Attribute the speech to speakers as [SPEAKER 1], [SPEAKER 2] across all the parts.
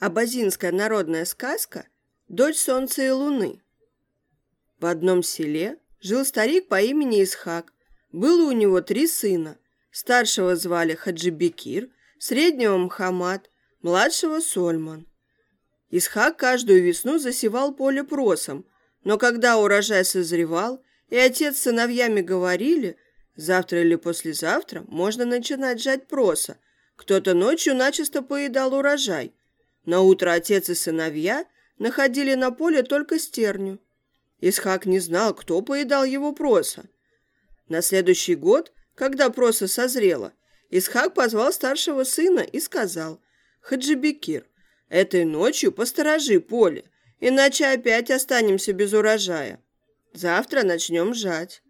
[SPEAKER 1] Абазинская народная сказка «Дочь солнца и луны». В одном селе жил старик по имени Исхак. Было у него три сына. Старшего звали Хаджибекир, среднего Мхамад, младшего Сольман. Исхак каждую весну засевал поле просом, но когда урожай созревал, и отец с сыновьями говорили, завтра или послезавтра можно начинать жать проса, кто-то ночью начисто поедал урожай – на утро отец и сыновья находили на поле только стерню. Исхак не знал, кто поедал его проса. На следующий год, когда проса созрела, Исхак позвал старшего сына и сказал, «Хаджибекир, этой ночью посторожи поле, иначе опять останемся без урожая. Завтра начнем жать».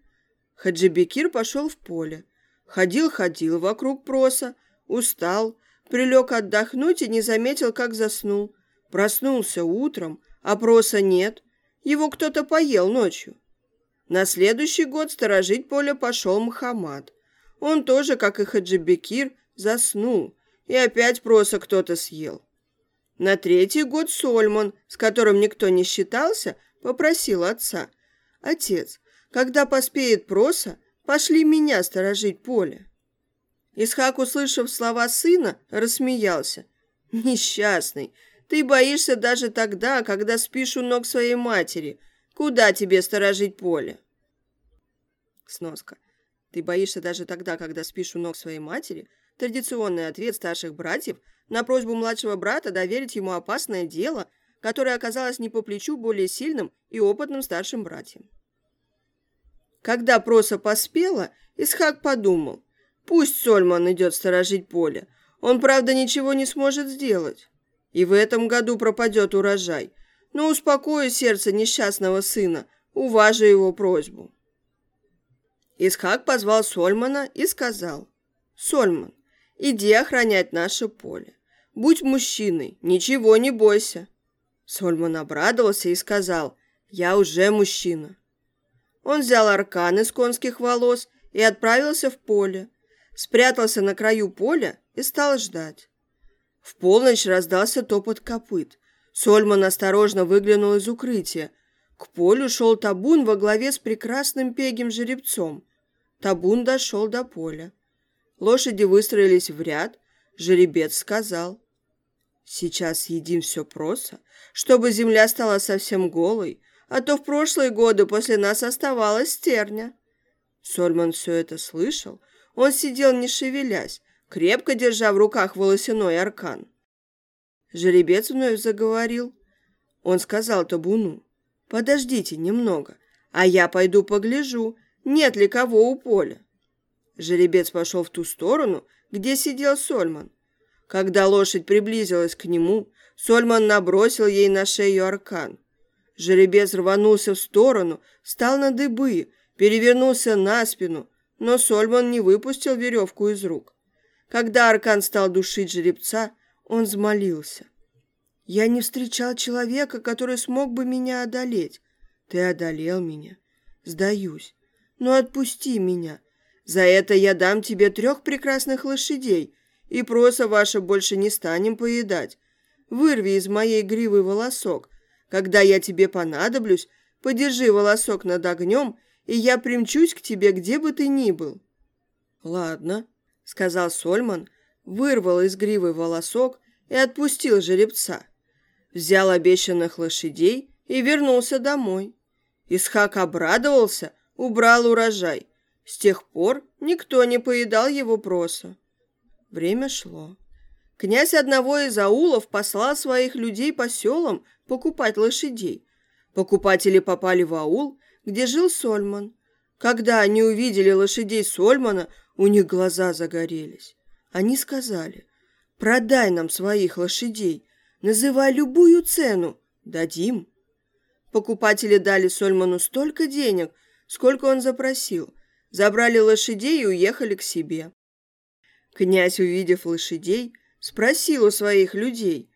[SPEAKER 1] Хаджибекир пошел в поле. Ходил-ходил вокруг проса, устал, Прилег отдохнуть и не заметил, как заснул. Проснулся утром, а проса нет. Его кто-то поел ночью. На следующий год сторожить поле пошел Мухаммад. Он тоже, как и Хаджибекир, заснул, и опять проса кто-то съел. На третий год Сольман, с которым никто не считался, попросил отца. «Отец, когда поспеет проса, пошли меня сторожить поле». Исхак, услышав слова сына, рассмеялся. «Несчастный, ты боишься даже тогда, когда спишь у ног своей матери. Куда тебе сторожить поле?» Сноска. «Ты боишься даже тогда, когда спишь у ног своей матери?» Традиционный ответ старших братьев на просьбу младшего брата доверить ему опасное дело, которое оказалось не по плечу более сильным и опытным старшим братьям. Когда проса поспела, Исхак подумал – Пусть Сольман идет сторожить поле. Он, правда, ничего не сможет сделать. И в этом году пропадет урожай. Но успокою сердце несчастного сына, уважи его просьбу. Исхак позвал Сольмана и сказал, «Сольман, иди охранять наше поле. Будь мужчиной, ничего не бойся». Сольман обрадовался и сказал, «Я уже мужчина». Он взял аркан из конских волос и отправился в поле спрятался на краю поля и стал ждать. В полночь раздался топот копыт. Сольман осторожно выглянул из укрытия. К полю шел табун во главе с прекрасным пегим жеребцом. Табун дошел до поля. Лошади выстроились в ряд. Жеребец сказал. «Сейчас едим все просо, чтобы земля стала совсем голой, а то в прошлые годы после нас оставалась стерня». Сольман все это слышал, он сидел не шевелясь, крепко держа в руках волосяной аркан. Жеребец вновь заговорил. Он сказал табуну, «Подождите немного, а я пойду погляжу, нет ли кого у поля». Жеребец пошел в ту сторону, где сидел Сольман. Когда лошадь приблизилась к нему, Сольман набросил ей на шею аркан. Жеребец рванулся в сторону, встал на дыбы, перевернулся на спину, но Сольман не выпустил веревку из рук. Когда Аркан стал душить жеребца, он взмолился. «Я не встречал человека, который смог бы меня одолеть. Ты одолел меня. Сдаюсь. Но отпусти меня. За это я дам тебе трех прекрасных лошадей, и проса ваша больше не станем поедать. Вырви из моей гривы волосок. Когда я тебе понадоблюсь, подержи волосок над огнем — и я примчусь к тебе, где бы ты ни был». «Ладно», — сказал Сольман, вырвал из гривы волосок и отпустил жеребца. Взял обещанных лошадей и вернулся домой. Исхак обрадовался, убрал урожай. С тех пор никто не поедал его проса. Время шло. Князь одного из аулов послал своих людей по селам покупать лошадей. Покупатели попали в аул где жил Сольман. Когда они увидели лошадей Сольмана, у них глаза загорелись. Они сказали, продай нам своих лошадей, называй любую цену, дадим. Покупатели дали Сольману столько денег, сколько он запросил, забрали лошадей и уехали к себе. Князь, увидев лошадей, спросил у своих людей,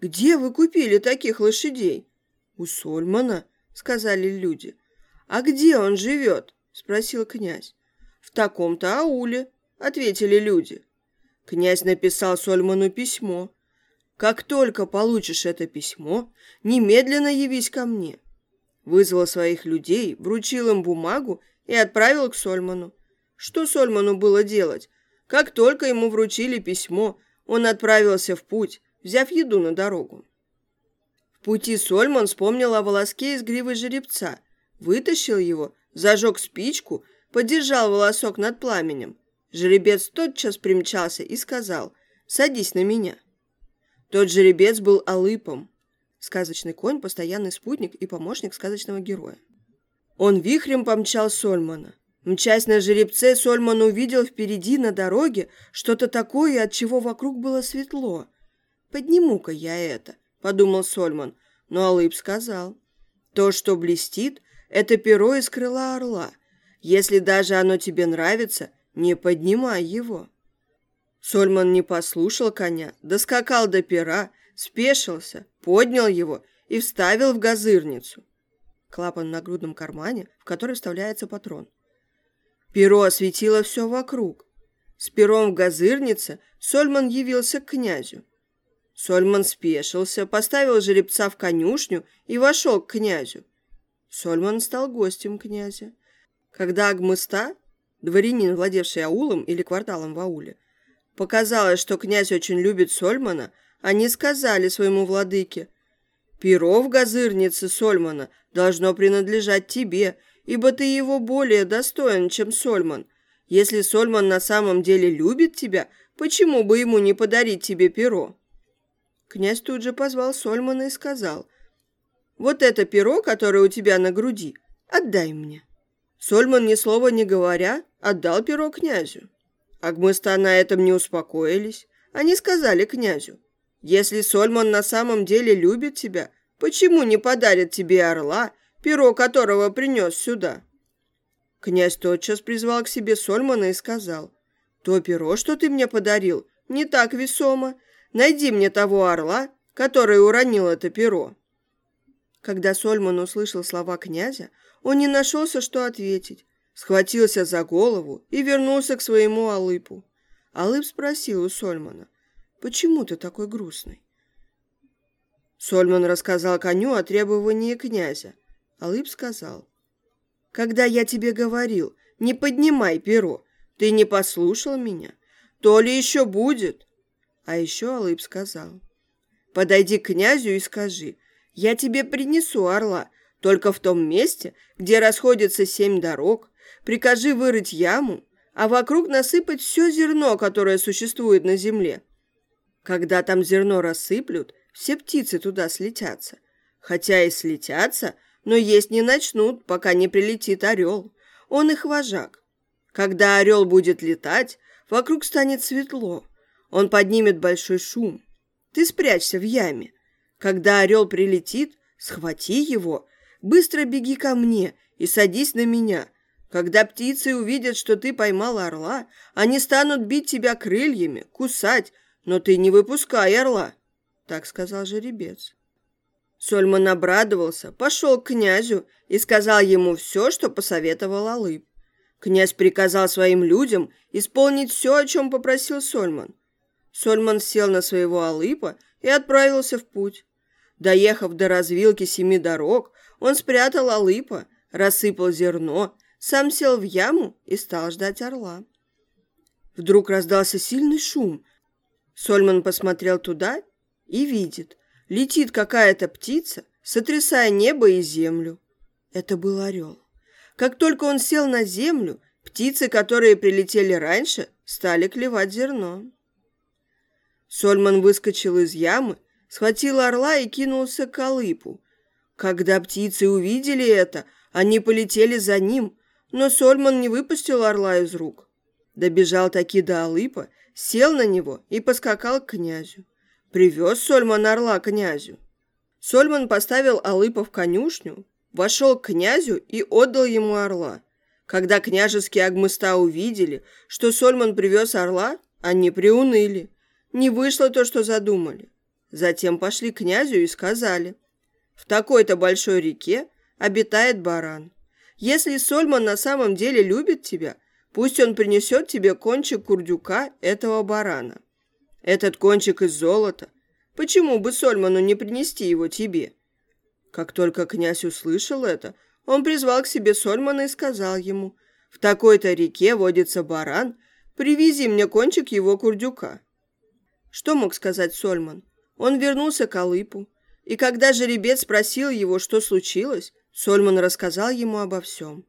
[SPEAKER 1] «Где вы купили таких лошадей?» «У Сольмана», — сказали люди. «А где он живет?» – спросил князь. «В таком-то ауле», – ответили люди. Князь написал Сольману письмо. Как только получишь это письмо, немедленно явись ко мне». Вызвал своих людей, вручил им бумагу и отправил к Сольману. Что Сольману было делать? Как только ему вручили письмо, он отправился в путь, взяв еду на дорогу. В пути Сольман вспомнил о волоске из гривы жеребца, вытащил его, зажег спичку, подержал волосок над пламенем. Жеребец тотчас примчался и сказал «Садись на меня». Тот жеребец был Алыпом. Сказочный конь – постоянный спутник и помощник сказочного героя. Он вихрем помчал Сольмана. Мчась на жеребце, Сольман увидел впереди на дороге что-то такое, от чего вокруг было светло. «Подниму-ка я это», — подумал Сольман, но Алып сказал. «То, что блестит, это перо из крыла орла. Если даже оно тебе нравится, не поднимай его». Сольман не послушал коня, доскакал до пера, спешился, поднял его и вставил в газырницу. Клапан на грудном кармане, в который вставляется патрон. Перо осветило все вокруг. С пером в газырнице Сольман явился к князю. Сольман спешился, поставил жеребца в конюшню и вошел к князю. Сольман стал гостем князя. Когда Агмыста, дворянин, владевший аулом или кварталом в ауле, показалось, что князь очень любит Сольмана, они сказали своему владыке, «Перо в газырнице Сольмана должно принадлежать тебе, ибо ты его более достоин, чем Сольман. Если Сольман на самом деле любит тебя, почему бы ему не подарить тебе перо?» Князь тут же позвал Сольмана и сказал, «Вот это перо, которое у тебя на груди, отдай мне». Сольман, ни слова не говоря, отдал перо князю. Агмыста на этом не успокоились. Они сказали князю, «Если Сольман на самом деле любит тебя, почему не подарит тебе орла, перо которого принес сюда?» Князь тотчас призвал к себе Сольмана и сказал, «То перо, что ты мне подарил, не так весомо, Найди мне того орла, который уронил это перо». Когда Сольман услышал слова князя, он не нашелся, что ответить, схватился за голову и вернулся к своему Алыпу. Алып спросил у Сольмана, «Почему ты такой грустный?» Сольман рассказал коню о требовании князя. Алып сказал, «Когда я тебе говорил, не поднимай перо, ты не послушал меня. То ли еще будет?» А еще Алып сказал, «Подойди к князю и скажи, я тебе принесу орла, только в том месте, где расходятся семь дорог, прикажи вырыть яму, а вокруг насыпать все зерно, которое существует на земле. Когда там зерно рассыплют, все птицы туда слетятся. Хотя и слетятся, но есть не начнут, пока не прилетит орел. Он их вожак. Когда орел будет летать, вокруг станет светло, он поднимет большой шум. Ты спрячься в яме. Когда орел прилетит, схвати его, быстро беги ко мне и садись на меня. Когда птицы увидят, что ты поймал орла, они станут бить тебя крыльями, кусать, но ты не выпускай орла, — так сказал жеребец. Сольман обрадовался, пошел к князю и сказал ему все, что посоветовал Алып. Князь приказал своим людям исполнить все, о чем попросил Сольман. Сольман сел на своего алыпа и отправился в путь. Доехав до развилки семи дорог, он спрятал алыпа, рассыпал зерно, сам сел в яму и стал ждать орла. Вдруг раздался сильный шум. Сольман посмотрел туда и видит, летит какая-то птица, сотрясая небо и землю. Это был орел. Как только он сел на землю, птицы, которые прилетели раньше, стали клевать зерно. Сольман выскочил из ямы, схватил орла и кинулся к Алыпу. Когда птицы увидели это, они полетели за ним, но Сольман не выпустил орла из рук. Добежал таки до Алыпа, сел на него и поскакал к князю. Привез Сольман орла князю. Сольман поставил Алыпа в конюшню, вошел к князю и отдал ему орла. Когда княжеские агмыста увидели, что Сольман привез орла, они приуныли. Не вышло то, что задумали. Затем пошли к князю и сказали, в такой-то большой реке обитает баран. Если Сольман на самом деле любит тебя, пусть он принесет тебе кончик курдюка этого барана. Этот кончик из золота. Почему бы Сольману не принести его тебе?» Как только князь услышал это, он призвал к себе Сольмана и сказал ему, «В такой-то реке водится баран, привези мне кончик его курдюка». Что мог сказать Сольман? Он вернулся к Алыпу, и когда жеребец спросил его, что случилось, Сольман рассказал ему обо всем.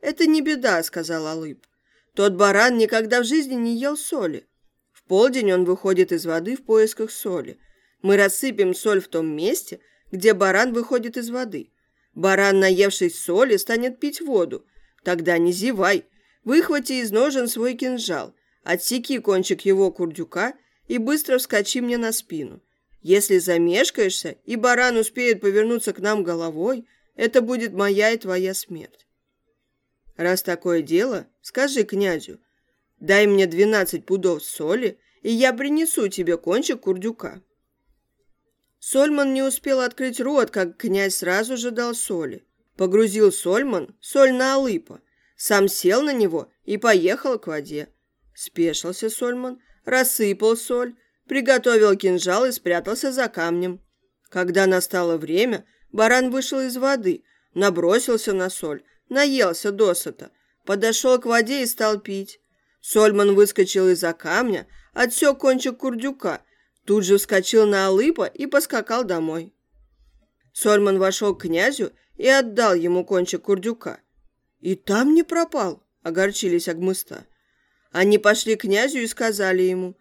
[SPEAKER 1] «Это не беда», — сказал Алып. «Тот баран никогда в жизни не ел соли. В полдень он выходит из воды в поисках соли. Мы рассыпем соль в том месте, где баран выходит из воды. Баран, наевшись соли, станет пить воду. Тогда не зевай. Выхвати из ножен свой кинжал, отсеки кончик его курдюка и быстро вскочи мне на спину. Если замешкаешься, и баран успеет повернуться к нам головой, это будет моя и твоя смерть. Раз такое дело, скажи князю, дай мне двенадцать пудов соли, и я принесу тебе кончик курдюка. Сольман не успел открыть рот, как князь сразу же дал соли. Погрузил Сольман соль на Алыпа, сам сел на него и поехал к воде. Спешился Сольман, рассыпал соль, приготовил кинжал и спрятался за камнем. Когда настало время, баран вышел из воды, набросился на соль, наелся досыта, подошел к воде и стал пить. Сольман выскочил из-за камня, отсек кончик курдюка, тут же вскочил на Алыпа и поскакал домой. Сольман вошел к князю и отдал ему кончик курдюка. «И там не пропал», — огорчились Агмыста. Они пошли к князю и сказали ему,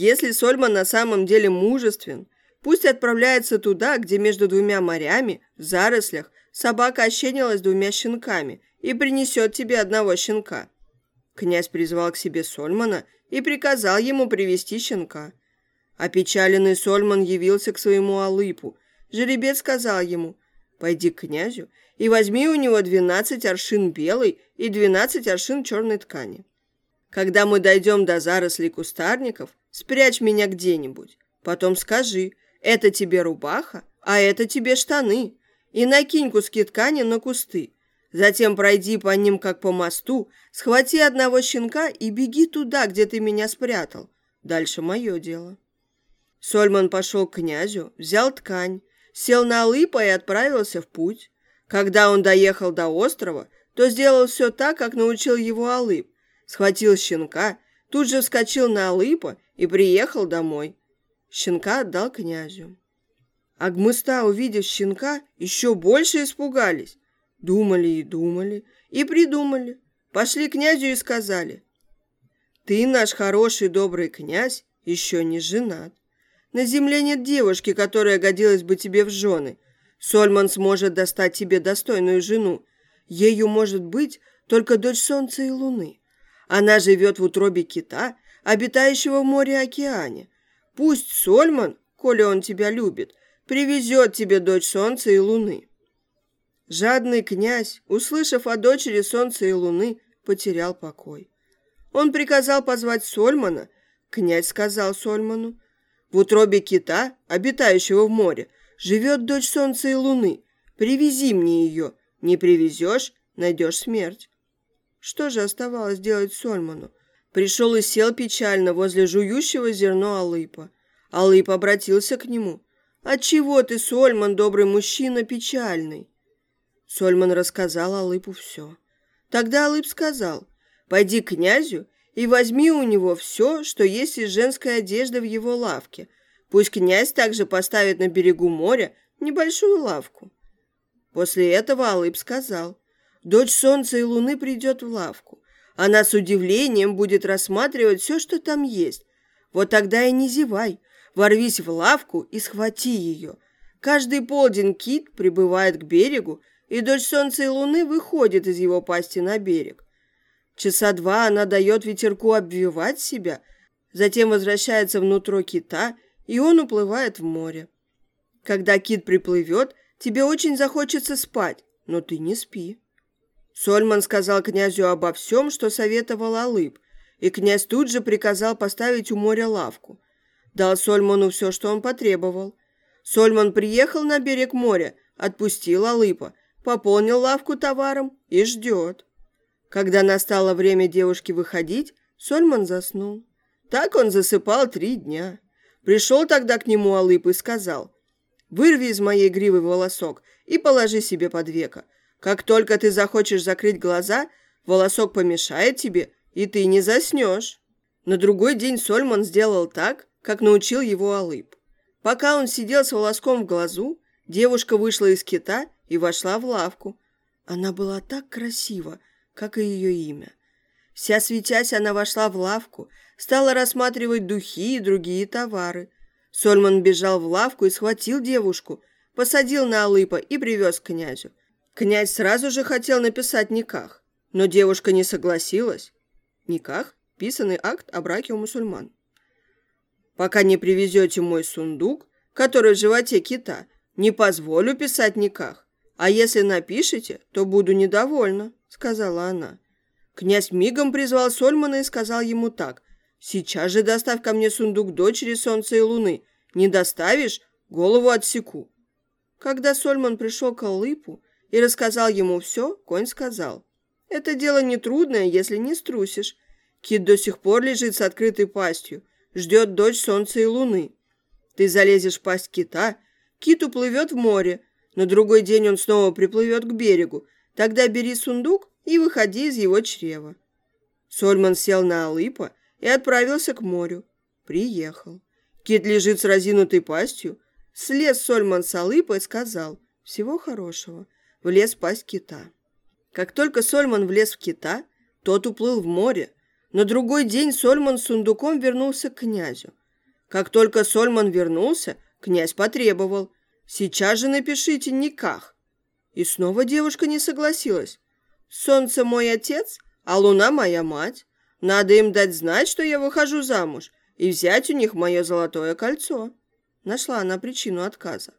[SPEAKER 1] «Если Сольман на самом деле мужествен, пусть отправляется туда, где между двумя морями, в зарослях, собака ощенилась двумя щенками и принесет тебе одного щенка». Князь призвал к себе Сольмана и приказал ему привести щенка. Опечаленный Сольман явился к своему Алыпу. Жеребец сказал ему, «Пойди к князю и возьми у него двенадцать аршин белой и двенадцать аршин черной ткани. Когда мы дойдем до зарослей кустарников, спрячь меня где-нибудь. Потом скажи, это тебе рубаха, а это тебе штаны. И накинь куски ткани на кусты. Затем пройди по ним, как по мосту, схвати одного щенка и беги туда, где ты меня спрятал. Дальше мое дело». Сольман пошел к князю, взял ткань, сел на лыпа и отправился в путь. Когда он доехал до острова, то сделал все так, как научил его Алып, схватил щенка, тут же вскочил на Алыпа и приехал домой. Щенка отдал князю. Агмыста, увидев щенка, еще больше испугались. Думали и думали, и придумали. Пошли к князю и сказали, «Ты, наш хороший добрый князь, еще не женат. На земле нет девушки, которая годилась бы тебе в жены. Сольман сможет достать тебе достойную жену. Ею может быть только дочь солнца и луны. Она живет в утробе кита, обитающего в море и океане. Пусть Сольман, коли он тебя любит, привезет тебе дочь солнца и луны». Жадный князь, услышав о дочери солнца и луны, потерял покой. Он приказал позвать Сольмана. Князь сказал Сольману, «В утробе кита, обитающего в море, живет дочь солнца и луны. Привези мне ее. Не привезешь, найдешь смерть». Что же оставалось делать Сольману? Пришел и сел печально возле жующего зерно Алыпа. Алып обратился к нему. «Отчего ты, Сольман, добрый мужчина, печальный?» Сольман рассказал Алыпу все. Тогда Алып сказал, «Пойди к князю и возьми у него все, что есть из женской одежды в его лавке. Пусть князь также поставит на берегу моря небольшую лавку». После этого Алып сказал, Дочь солнца и луны придет в лавку. Она с удивлением будет рассматривать все, что там есть. Вот тогда и не зевай. Ворвись в лавку и схвати ее. Каждый полдень кит прибывает к берегу, и дочь солнца и луны выходит из его пасти на берег. Часа два она дает ветерку обвивать себя, затем возвращается внутрь кита, и он уплывает в море. Когда кит приплывет, тебе очень захочется спать, но ты не спи. Сольман сказал князю обо всем, что советовал Алып, и князь тут же приказал поставить у моря лавку. Дал Сольману все, что он потребовал. Сольман приехал на берег моря, отпустил Алыпа, пополнил лавку товаром и ждет. Когда настало время девушке выходить, Сольман заснул. Так он засыпал три дня. Пришел тогда к нему Алып и сказал, «Вырви из моей гривы волосок и положи себе под веко. Как только ты захочешь закрыть глаза, волосок помешает тебе, и ты не заснешь». На другой день Сольман сделал так, как научил его Алып. Пока он сидел с волоском в глазу, девушка вышла из кита и вошла в лавку. Она была так красива, как и ее имя. Вся светясь, она вошла в лавку, стала рассматривать духи и другие товары. Сольман бежал в лавку и схватил девушку, посадил на Алыпа и привез к князю. Князь сразу же хотел написать никах, но девушка не согласилась. Никах – писанный акт о браке у мусульман. Пока не привезете мой сундук, который в животе кита, не позволю писать никах. А если напишете, то буду недовольна», — сказала она. Князь мигом призвал Сольмана и сказал ему так. «Сейчас же доставь ко мне сундук дочери солнца и луны. Не доставишь — голову отсеку». Когда Сольман пришел к Алыпу и рассказал ему все, конь сказал. «Это дело нетрудное, если не струсишь. Кит до сих пор лежит с открытой пастью ждет дочь солнца и луны. Ты залезешь в пасть кита, кит уплывет в море, на другой день он снова приплывет к берегу. Тогда бери сундук и выходи из его чрева. Сольман сел на Алыпа и отправился к морю. Приехал. Кит лежит с разинутой пастью. Слез Сольман с Алыпа и сказал «Всего хорошего». Влез в пасть кита. Как только Сольман влез в кита, тот уплыл в море, на другой день Сольман с сундуком вернулся к князю. Как только Сольман вернулся, князь потребовал «Сейчас же напишите никах». И снова девушка не согласилась. «Солнце мой отец, а луна моя мать. Надо им дать знать, что я выхожу замуж, и взять у них мое золотое кольцо». Нашла она причину отказа.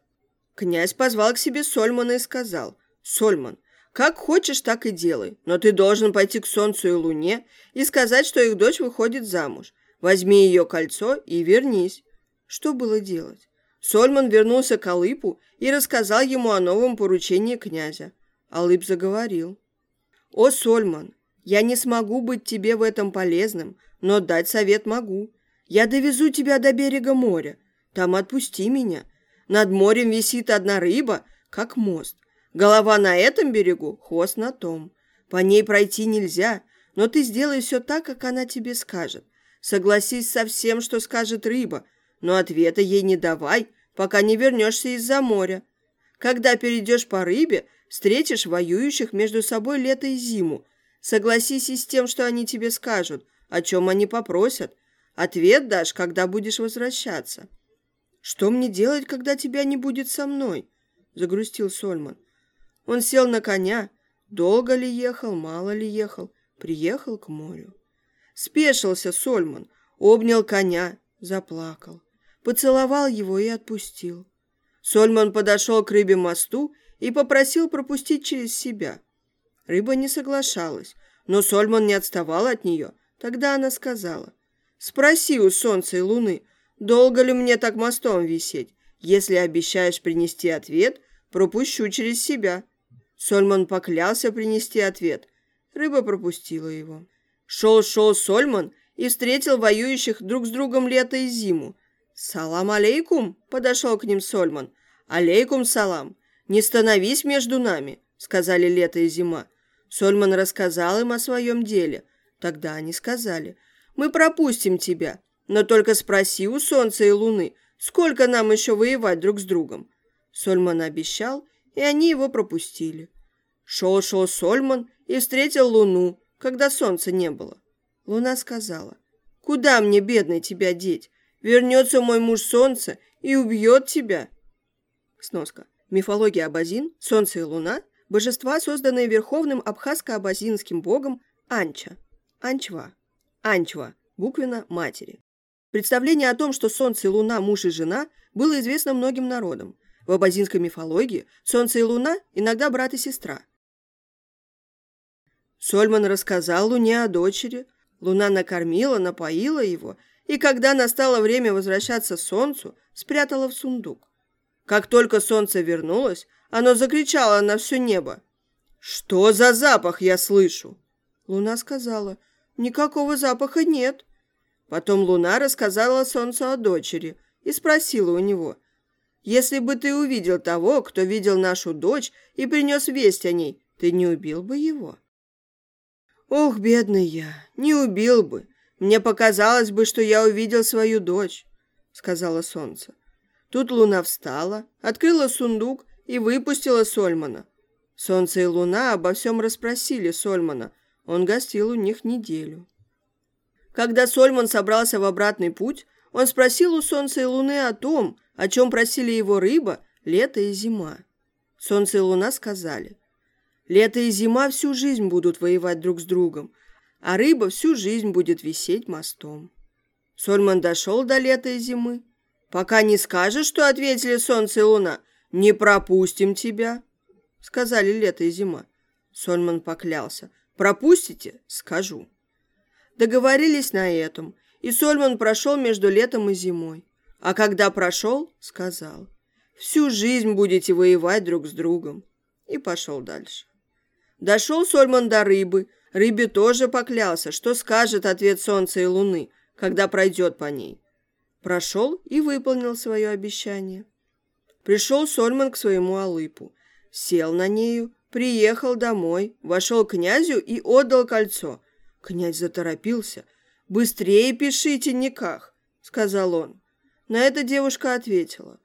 [SPEAKER 1] Князь позвал к себе Сольмана и сказал, «Сольман, как хочешь, так и делай, но ты должен пойти к Солнцу и Луне и сказать, что их дочь выходит замуж. Возьми ее кольцо и вернись. Что было делать? Сольман вернулся к Алыпу и рассказал ему о новом поручении князя. Алып заговорил. «О, Сольман, я не смогу быть тебе в этом полезным, но дать совет могу. Я довезу тебя до берега моря. Там отпусти меня. Над морем висит одна рыба, как мост. Голова на этом берегу, хвост на том. По ней пройти нельзя, но ты сделай все так, как она тебе скажет. Согласись со всем, что скажет рыба, но ответа ей не давай, пока не вернешься из-за моря. Когда перейдешь по рыбе, встретишь воюющих между собой лето и зиму. Согласись и с тем, что они тебе скажут, о чем они попросят. Ответ дашь, когда будешь возвращаться. «Что мне делать, когда тебя не будет со мной?» – загрустил Сольман. Он сел на коня. Долго ли ехал, мало ли ехал. Приехал к морю. Спешился Сольман, обнял коня, заплакал. Поцеловал его и отпустил. Сольман подошел к рыбе мосту и попросил пропустить через себя. Рыба не соглашалась, но Сольман не отставал от нее. Тогда она сказала, «Спроси у солнца и луны, долго ли мне так мостом висеть? Если обещаешь принести ответ, пропущу через себя». Сольман поклялся принести ответ. Рыба пропустила его. Шел-шел Сольман и встретил воюющих друг с другом лето и зиму. «Салам алейкум!» – подошел к ним Сольман. «Алейкум салам! Не становись между нами!» – сказали лето и зима. Сольман рассказал им о своем деле. Тогда они сказали, «Мы пропустим тебя, но только спроси у солнца и луны, сколько нам еще воевать друг с другом». Сольман обещал и они его пропустили. Шел-шел Сольман и встретил Луну, когда солнца не было. Луна сказала, «Куда мне, бедный, тебя деть? Вернется мой муж солнце и убьет тебя». Сноска. Мифология Абазин, Солнце и Луна – божества, созданные верховным абхазско-абазинским богом Анча. Анчва. Анчва – буквенно матери. Представление о том, что Солнце и Луна – муж и жена, было известно многим народам. В абазинской мифологии Солнце и Луна иногда брат и сестра. Сольман рассказал Луне о дочери. Луна накормила, напоила его, и когда настало время возвращаться Солнцу, спрятала в сундук. Как только Солнце вернулось, оно закричало на все небо. «Что за запах я слышу?» Луна сказала, «Никакого запаха нет». Потом Луна рассказала Солнцу о дочери, и спросила у него, «Если бы ты увидел того, кто видел нашу дочь и принес весть о ней, ты не убил бы его?» «Ох, бедный я, не убил бы. Мне показалось бы, что я увидел свою дочь», — сказала солнце. Тут луна встала, открыла сундук и выпустила Сольмана. Солнце и луна обо всем расспросили Сольмана. Он гостил у них неделю. Когда Сольман собрался в обратный путь, он спросил у Солнца и Луны о том, о чем просили его рыба, лето и зима. Солнце и Луна сказали, «Лето и зима всю жизнь будут воевать друг с другом, а рыба всю жизнь будет висеть мостом». Сольман дошел до лета и зимы. «Пока не скажешь, что ответили Солнце и Луна, не пропустим тебя», — сказали лето и зима. Сольман поклялся, «Пропустите? Скажу». Договорились на этом, и Сольман прошел между летом и зимой. А когда прошел, сказал, «Всю жизнь будете воевать друг с другом». И пошел дальше. Дошел Сольман до рыбы. Рыбе тоже поклялся, что скажет ответ солнца и луны, когда пройдет по ней. Прошел и выполнил свое обещание. Пришел Сольман к своему алыпу, сел на нею, приехал домой, вошел к князю и отдал кольцо – Князь заторопился. «Быстрее пишите никах», — сказал он. На это девушка ответила.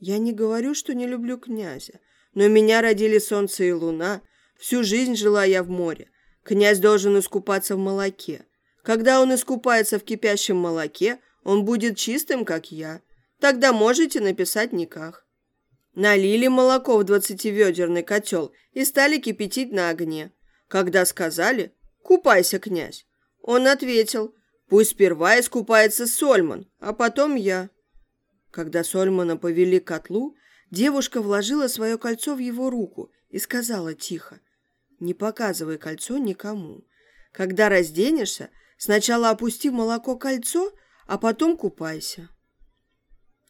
[SPEAKER 1] «Я не говорю, что не люблю князя, но меня родили солнце и луна. Всю жизнь жила я в море. Князь должен искупаться в молоке. Когда он искупается в кипящем молоке, он будет чистым, как я. Тогда можете написать никах». Налили молоко в двадцативедерный котел и стали кипятить на огне. Когда сказали, «Купайся, князь». Он ответил, «Пусть сперва искупается Сольман, а потом я». Когда Сольмана повели к котлу, девушка вложила свое кольцо в его руку и сказала тихо, «Не показывай кольцо никому. Когда разденешься, сначала опусти в молоко кольцо, а потом купайся».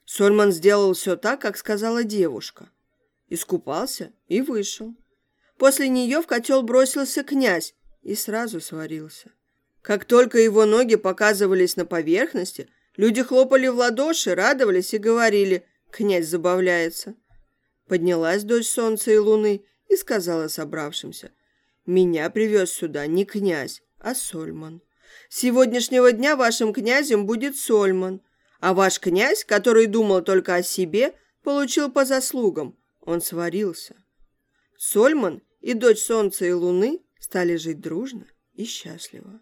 [SPEAKER 1] Сольман сделал все так, как сказала девушка. Искупался и вышел. После нее в котел бросился князь и сразу сварился. Как только его ноги показывались на поверхности, люди хлопали в ладоши, радовались и говорили «Князь забавляется». Поднялась дочь солнца и луны и сказала собравшимся «Меня привез сюда не князь, а Сольман. С сегодняшнего дня вашим князем будет Сольман, а ваш князь, который думал только о себе, получил по заслугам. Он сварился». Сольман и дочь солнца и луны стали жить дружно и счастливо.